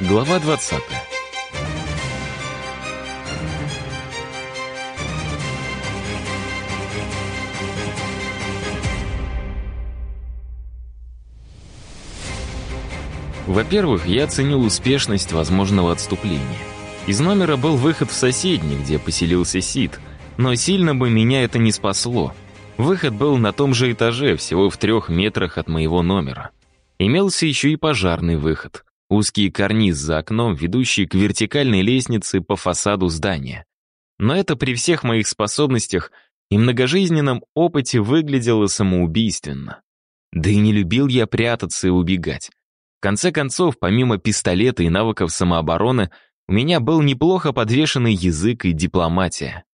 Глава 20. Во-первых, я оценил успешность возможного отступления. Из номера был выход в соседний, где поселился Сид, но сильно бы меня это не спасло. Выход был на том же этаже, всего в трех метрах от моего номера. Имелся еще и пожарный выход. Узкий карниз за окном, ведущий к вертикальной лестнице по фасаду здания. Но это при всех моих способностях и многожизненном опыте выглядело самоубийственно. Да и не любил я прятаться и убегать. В конце концов, помимо пистолета и навыков самообороны, у меня был неплохо подвешенный язык и дипломатия.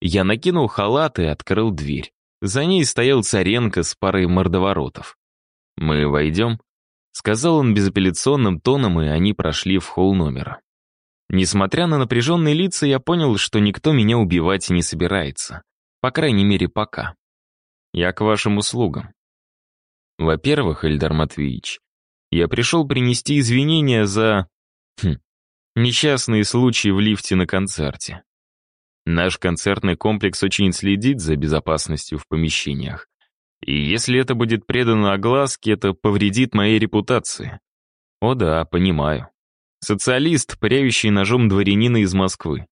Я накинул халат и открыл дверь. За ней стоял Царенко с парой мордоворотов. «Мы войдем?» — сказал он безапелляционным тоном, и они прошли в холл номера. Несмотря на напряженные лица, я понял, что никто меня убивать не собирается. По крайней мере, пока. Я к вашим услугам. Во-первых, Эльдар Матвеевич, я пришел принести извинения за... Хм, несчастные случаи в лифте на концерте. Наш концертный комплекс очень следит за безопасностью в помещениях. И если это будет предано огласке, это повредит моей репутации. О да, понимаю. Социалист, пряющий ножом дворянина из Москвы.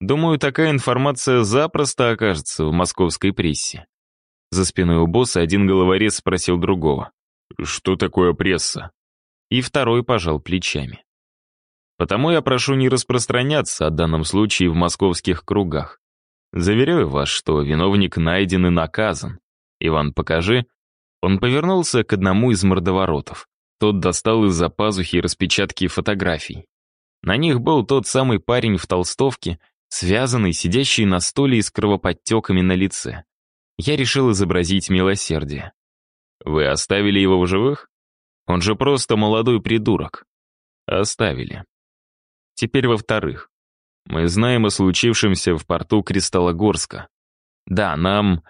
Думаю, такая информация запросто окажется в московской прессе. За спиной у босса один головорез спросил другого. «Что такое пресса?» И второй пожал плечами. Потому я прошу не распространяться о данном случае в московских кругах. Заверяю вас, что виновник найден и наказан. Иван, покажи. Он повернулся к одному из мордоворотов. Тот достал из-за пазухи распечатки фотографий. На них был тот самый парень в толстовке, связанный, сидящий на стуле и с кровоподтеками на лице. Я решил изобразить милосердие. Вы оставили его в живых? Он же просто молодой придурок. Оставили. Теперь во-вторых, мы знаем о случившемся в порту Кристаллогорска. Да, нам...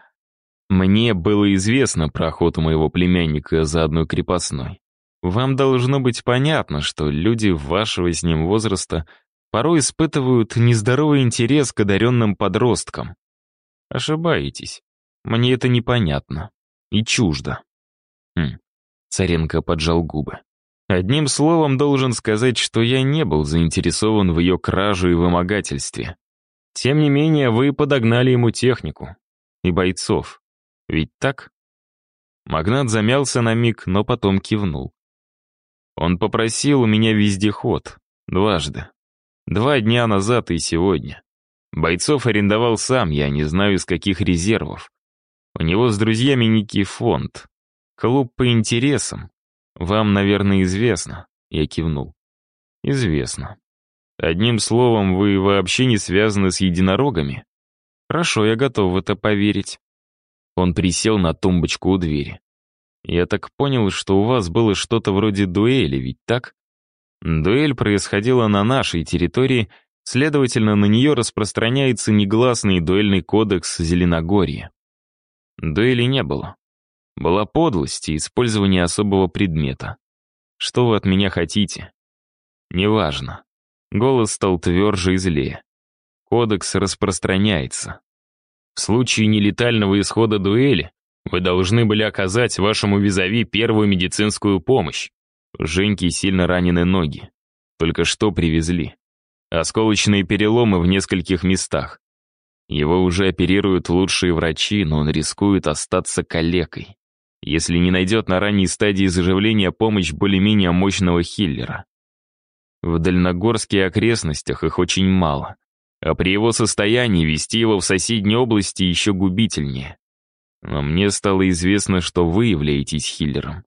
Мне было известно про охоту моего племянника за одной крепостной. Вам должно быть понятно, что люди вашего с ним возраста порой испытывают нездоровый интерес к одаренным подросткам. Ошибаетесь. Мне это непонятно. И чуждо. Хм. Царенко поджал губы. Одним словом, должен сказать, что я не был заинтересован в ее краже и вымогательстве. Тем не менее, вы подогнали ему технику. И бойцов. Ведь так? Магнат замялся на миг, но потом кивнул. Он попросил у меня вездеход. Дважды. Два дня назад и сегодня. Бойцов арендовал сам, я не знаю, из каких резервов. У него с друзьями некий фонд. Клуб по интересам. «Вам, наверное, известно», — я кивнул. «Известно. Одним словом, вы вообще не связаны с единорогами?» «Хорошо, я готов в это поверить». Он присел на тумбочку у двери. «Я так понял, что у вас было что-то вроде дуэли, ведь так?» Дуэль происходила на нашей территории, следовательно, на нее распространяется негласный дуэльный кодекс Зеленогорья. Дуэли не было. Была подлость и использование особого предмета. Что вы от меня хотите? Неважно. Голос стал тверже и злее. Кодекс распространяется. В случае нелетального исхода дуэли вы должны были оказать вашему визави первую медицинскую помощь. Женьки сильно ранены ноги. Только что привезли. Осколочные переломы в нескольких местах. Его уже оперируют лучшие врачи, но он рискует остаться калекой если не найдет на ранней стадии заживления помощь более-менее мощного хиллера. В Дальногорске и окрестностях их очень мало, а при его состоянии вести его в соседней области еще губительнее. Но мне стало известно, что вы являетесь хиллером.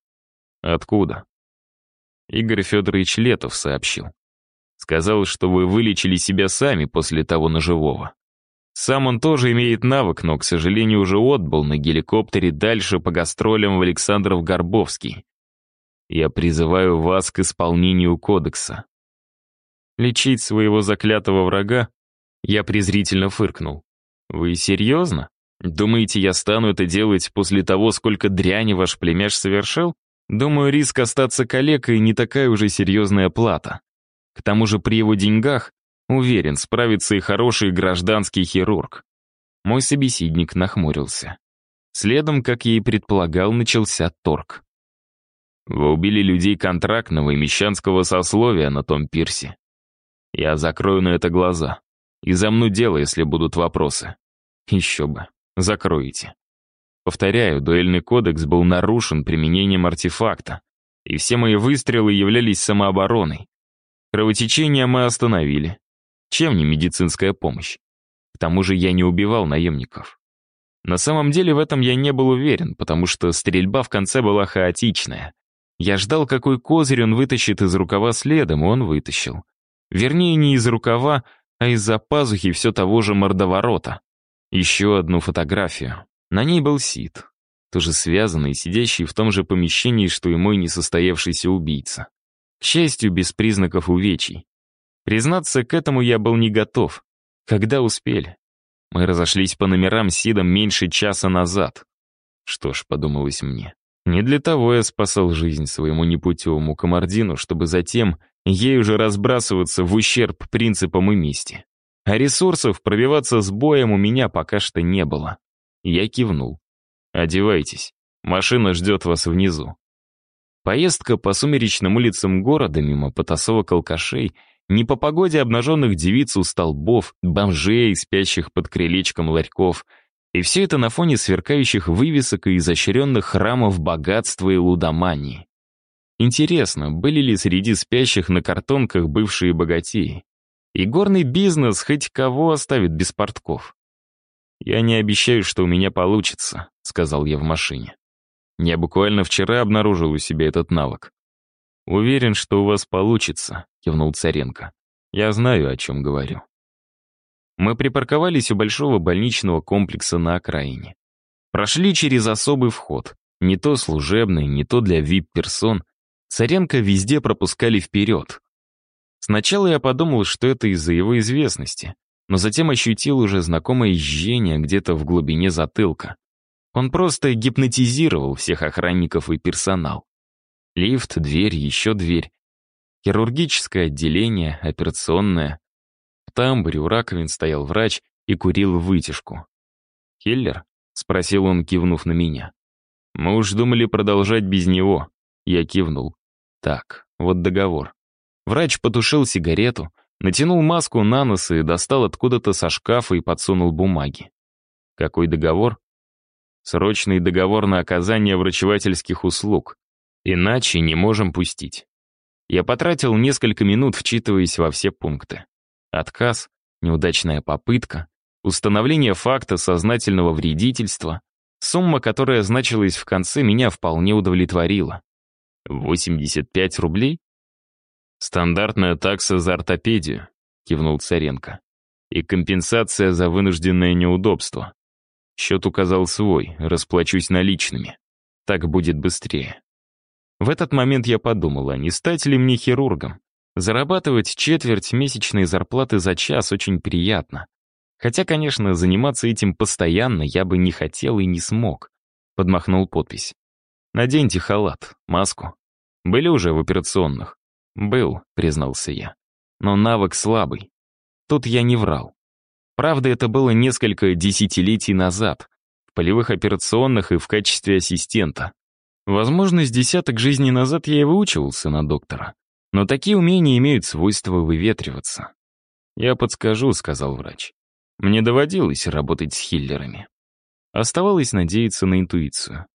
Откуда? Игорь Федорович Летов сообщил. Сказал, что вы вылечили себя сами после того ножевого. Сам он тоже имеет навык, но, к сожалению, уже отбыл на геликоптере дальше по гастролям в Александров-Горбовский. Я призываю вас к исполнению кодекса. Лечить своего заклятого врага? Я презрительно фыркнул. Вы серьезно? Думаете, я стану это делать после того, сколько дряни ваш племяш совершил? Думаю, риск остаться калекой не такая уже серьезная плата. К тому же при его деньгах, уверен, справится и хороший гражданский хирург. Мой собеседник нахмурился. Следом, как я и предполагал, начался торг. Вы убили людей контрактного и мещанского сословия на том пирсе. Я закрою на это глаза. И замну дело, если будут вопросы. Еще бы. Закроете. Повторяю, дуэльный кодекс был нарушен применением артефакта, и все мои выстрелы являлись самообороной. Кровотечение мы остановили. Чем не медицинская помощь? К тому же я не убивал наемников. На самом деле в этом я не был уверен, потому что стрельба в конце была хаотичная. Я ждал, какой козырь он вытащит из рукава следом, и он вытащил. Вернее, не из рукава, а из-за пазухи все того же мордоворота. Еще одну фотографию. На ней был Сид, тоже связанный, сидящий в том же помещении, что и мой несостоявшийся убийца. К счастью, без признаков увечий. Признаться, к этому я был не готов. Когда успели? Мы разошлись по номерам Сидом меньше часа назад. Что ж, подумалось мне, не для того я спасал жизнь своему непутевому комардину, чтобы затем ей уже разбрасываться в ущерб принципам и мести. А ресурсов пробиваться с боем у меня пока что не было. Я кивнул. «Одевайтесь. Машина ждет вас внизу». Поездка по сумеречным улицам города мимо потасовок алкашей, не по погоде обнаженных девиц у столбов, бомжей, спящих под крылечком ларьков, и все это на фоне сверкающих вывесок и изощренных храмов богатства и лудомании. Интересно, были ли среди спящих на картонках бывшие богатеи? И горный бизнес хоть кого оставит без портков? «Я не обещаю, что у меня получится», — сказал я в машине. Я буквально вчера обнаружил у себя этот навык. «Уверен, что у вас получится», — кивнул Царенко. «Я знаю, о чем говорю». Мы припарковались у большого больничного комплекса на окраине. Прошли через особый вход. Не то служебный, не то для вип-персон. Царенко везде пропускали вперед. Сначала я подумал, что это из-за его известности но затем ощутил уже знакомое жжение где-то в глубине затылка. Он просто гипнотизировал всех охранников и персонал. Лифт, дверь, еще дверь. Хирургическое отделение, операционное. В тамбуре у раковин стоял врач и курил вытяжку. «Хиллер?» — спросил он, кивнув на меня. «Мы уж думали продолжать без него». Я кивнул. «Так, вот договор». Врач потушил сигарету, Натянул маску на нос и достал откуда-то со шкафа и подсунул бумаги. Какой договор? Срочный договор на оказание врачевательских услуг. Иначе не можем пустить. Я потратил несколько минут, вчитываясь во все пункты. Отказ, неудачная попытка, установление факта сознательного вредительства, сумма, которая значилась в конце, меня вполне удовлетворила. 85 рублей? «Стандартная такса за ортопедию», — кивнул Царенко. «И компенсация за вынужденное неудобство. Счет указал свой, расплачусь наличными. Так будет быстрее». В этот момент я подумала, не стать ли мне хирургом? Зарабатывать четверть месячной зарплаты за час очень приятно. Хотя, конечно, заниматься этим постоянно я бы не хотел и не смог. Подмахнул подпись. «Наденьте халат, маску. Были уже в операционных?» «Был», — признался я. «Но навык слабый. Тут я не врал. Правда, это было несколько десятилетий назад, в полевых операционных и в качестве ассистента. Возможно, с десяток жизней назад я и выучивался на доктора. Но такие умения имеют свойство выветриваться. «Я подскажу», — сказал врач. «Мне доводилось работать с хиллерами». Оставалось надеяться на интуицию.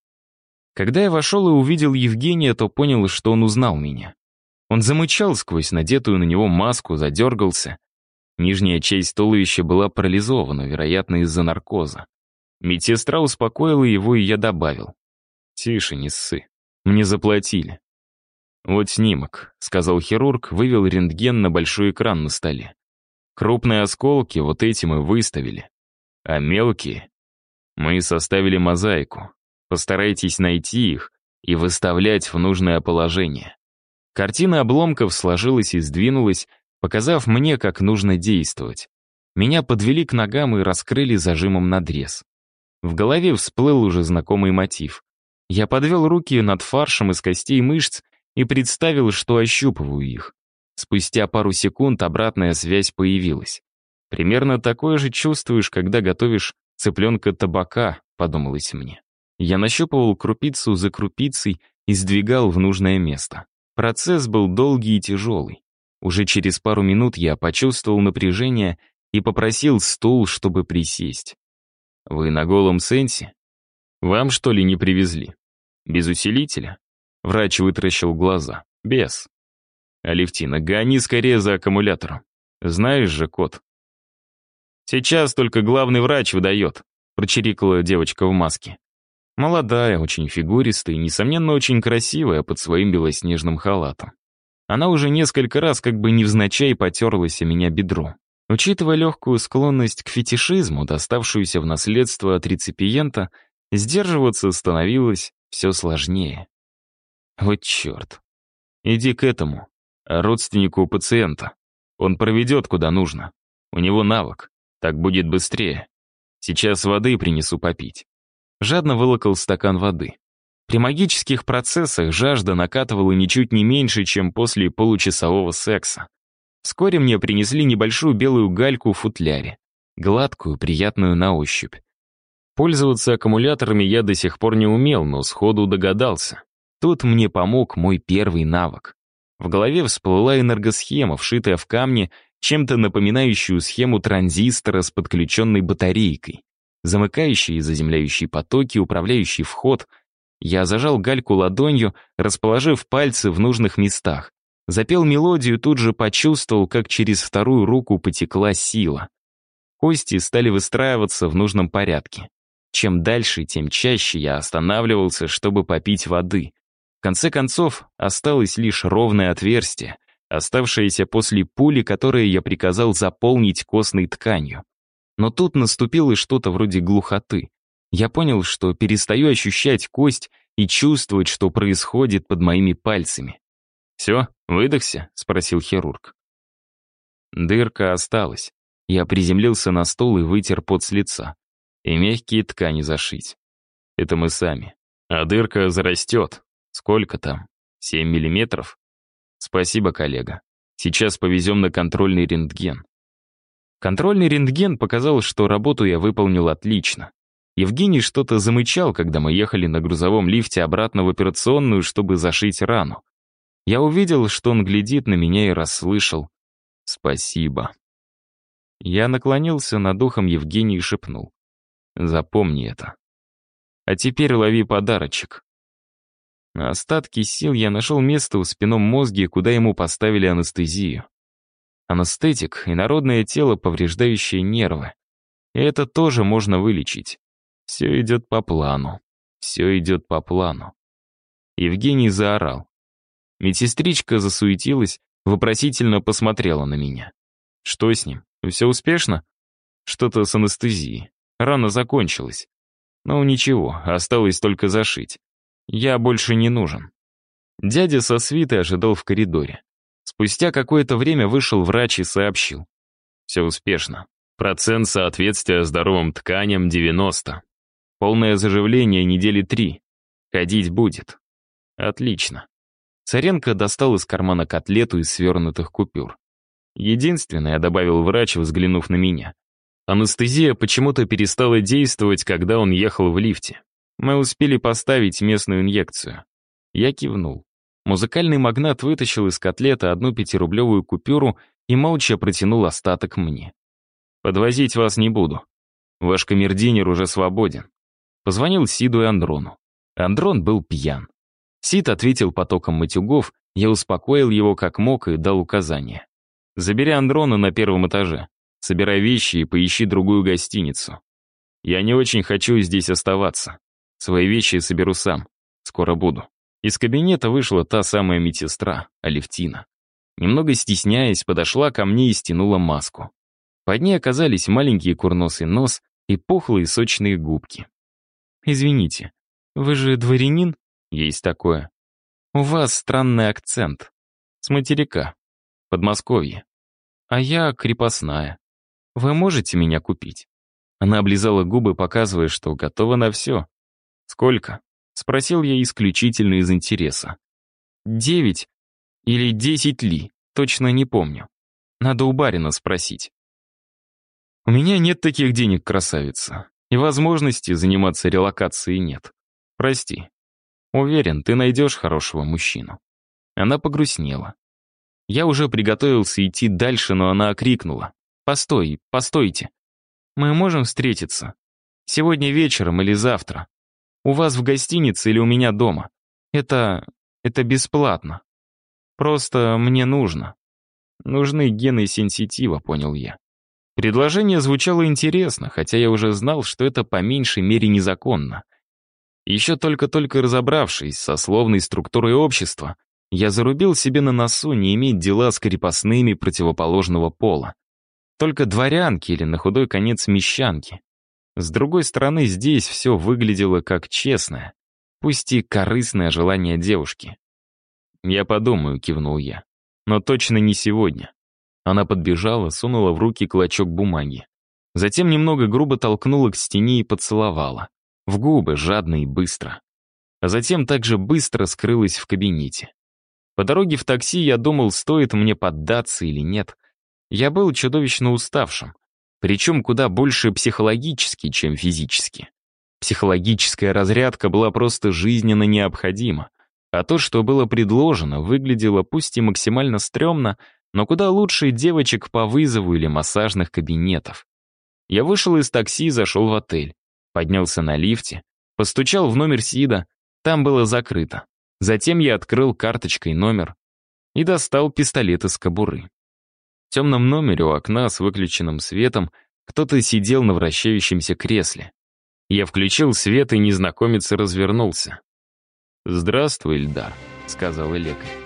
Когда я вошел и увидел Евгения, то понял, что он узнал меня. Он замычал сквозь надетую на него маску, задергался. Нижняя часть туловища была парализована, вероятно, из-за наркоза. Медсестра успокоила его, и я добавил. «Тише, не ссы. Мне заплатили». «Вот снимок», — сказал хирург, вывел рентген на большой экран на столе. «Крупные осколки вот эти мы выставили. А мелкие? Мы составили мозаику. Постарайтесь найти их и выставлять в нужное положение. Картина обломков сложилась и сдвинулась, показав мне, как нужно действовать. Меня подвели к ногам и раскрыли зажимом надрез. В голове всплыл уже знакомый мотив. Я подвел руки над фаршем из костей мышц и представил, что ощупываю их. Спустя пару секунд обратная связь появилась. Примерно такое же чувствуешь, когда готовишь цыпленка табака, подумалось мне. Я нащупывал крупицу за крупицей и сдвигал в нужное место. Процесс был долгий и тяжелый. Уже через пару минут я почувствовал напряжение и попросил стул, чтобы присесть. «Вы на голом сенсе? Вам, что ли, не привезли? Без усилителя?» Врач вытаращил глаза. «Без». «Алевтина, гони скорее за аккумулятором. Знаешь же, кот». «Сейчас только главный врач выдает», — прочирикала девочка в маске. Молодая, очень фигуристая и, несомненно, очень красивая под своим белоснежным халатом. Она уже несколько раз как бы невзначай потерлась о меня бедро. Учитывая легкую склонность к фетишизму, доставшуюся в наследство от реципиента, сдерживаться становилось все сложнее. Вот черт. Иди к этому, родственнику пациента. Он проведет куда нужно. У него навык. Так будет быстрее. Сейчас воды принесу попить жадно вылокал стакан воды. При магических процессах жажда накатывала ничуть не меньше, чем после получасового секса. Вскоре мне принесли небольшую белую гальку в футляре, гладкую, приятную на ощупь. Пользоваться аккумуляторами я до сих пор не умел, но сходу догадался. Тут мне помог мой первый навык. В голове всплыла энергосхема, вшитая в камне, чем-то напоминающую схему транзистора с подключенной батарейкой замыкающий и заземляющий потоки, управляющий вход. Я зажал гальку ладонью, расположив пальцы в нужных местах. Запел мелодию, тут же почувствовал, как через вторую руку потекла сила. Кости стали выстраиваться в нужном порядке. Чем дальше, тем чаще я останавливался, чтобы попить воды. В конце концов, осталось лишь ровное отверстие, оставшееся после пули, которое я приказал заполнить костной тканью. Но тут наступило что-то вроде глухоты. Я понял, что перестаю ощущать кость и чувствовать, что происходит под моими пальцами. «Все, выдохся?» — спросил хирург. Дырка осталась. Я приземлился на стол и вытер пот с лица. И мягкие ткани зашить. Это мы сами. А дырка зарастет. Сколько там? Семь миллиметров? Спасибо, коллега. Сейчас повезем на контрольный рентген. Контрольный рентген показал, что работу я выполнил отлично. Евгений что-то замычал, когда мы ехали на грузовом лифте обратно в операционную, чтобы зашить рану. Я увидел, что он глядит на меня и расслышал «Спасибо». Я наклонился над ухом Евгения и шепнул «Запомни это». А теперь лови подарочек. На остатки сил я нашел место в спинном мозге, куда ему поставили анестезию. Анестетик и народное тело, повреждающее нервы. И это тоже можно вылечить. Все идет по плану. Все идет по плану. Евгений заорал. Медсестричка засуетилась, вопросительно посмотрела на меня. Что с ним? Все успешно? Что-то с анестезией. Рана закончилась. Ну ничего, осталось только зашить. Я больше не нужен. Дядя со свитой ожидал в коридоре. Спустя какое-то время вышел врач и сообщил. Все успешно. Процент соответствия здоровым тканям 90. Полное заживление недели три. Ходить будет. Отлично. Царенко достал из кармана котлету из свернутых купюр. Единственное, добавил врач, взглянув на меня. Анестезия почему-то перестала действовать, когда он ехал в лифте. Мы успели поставить местную инъекцию. Я кивнул. Музыкальный магнат вытащил из котлета одну пятирублевую купюру и молча протянул остаток мне. «Подвозить вас не буду. Ваш камердинер уже свободен». Позвонил Сиду и Андрону. Андрон был пьян. Сид ответил потоком матюгов, я успокоил его как мог и дал указание. «Забери Андрона на первом этаже. Собирай вещи и поищи другую гостиницу. Я не очень хочу здесь оставаться. Свои вещи соберу сам. Скоро буду». Из кабинета вышла та самая медсестра, Алевтина. Немного стесняясь, подошла ко мне и стянула маску. Под ней оказались маленький курносый нос и пухлые сочные губки. «Извините, вы же дворянин?» «Есть такое». «У вас странный акцент. С материка. Подмосковье. А я крепостная. Вы можете меня купить?» Она облизала губы, показывая, что готова на все. «Сколько?» Спросил я исключительно из интереса. «Девять или десять ли, точно не помню. Надо у барина спросить». «У меня нет таких денег, красавица, и возможности заниматься релокацией нет. Прости. Уверен, ты найдешь хорошего мужчину». Она погрустнела. Я уже приготовился идти дальше, но она окрикнула. «Постой, постойте. Мы можем встретиться? Сегодня вечером или завтра? У вас в гостинице или у меня дома? Это... это бесплатно. Просто мне нужно. Нужны гены сенситива, понял я. Предложение звучало интересно, хотя я уже знал, что это по меньшей мере незаконно. Еще только-только разобравшись со словной структурой общества, я зарубил себе на носу не иметь дела с крепостными противоположного пола. Только дворянки или на худой конец мещанки. С другой стороны, здесь все выглядело как честное, пусть и корыстное желание девушки. «Я подумаю», — кивнул я. «Но точно не сегодня». Она подбежала, сунула в руки клочок бумаги. Затем немного грубо толкнула к стене и поцеловала. В губы, жадно и быстро. А затем также быстро скрылась в кабинете. По дороге в такси я думал, стоит мне поддаться или нет. Я был чудовищно уставшим, причем куда больше психологически, чем физически. Психологическая разрядка была просто жизненно необходима, а то, что было предложено, выглядело пусть и максимально стрёмно, но куда лучше девочек по вызову или массажных кабинетов. Я вышел из такси и зашел в отель, поднялся на лифте, постучал в номер Сида, там было закрыто. Затем я открыл карточкой номер и достал пистолет из кобуры. В темном номере у окна с выключенным светом кто-то сидел на вращающемся кресле. Я включил свет, и незнакомец развернулся. «Здравствуй, Эльдар», — сказал лекарь.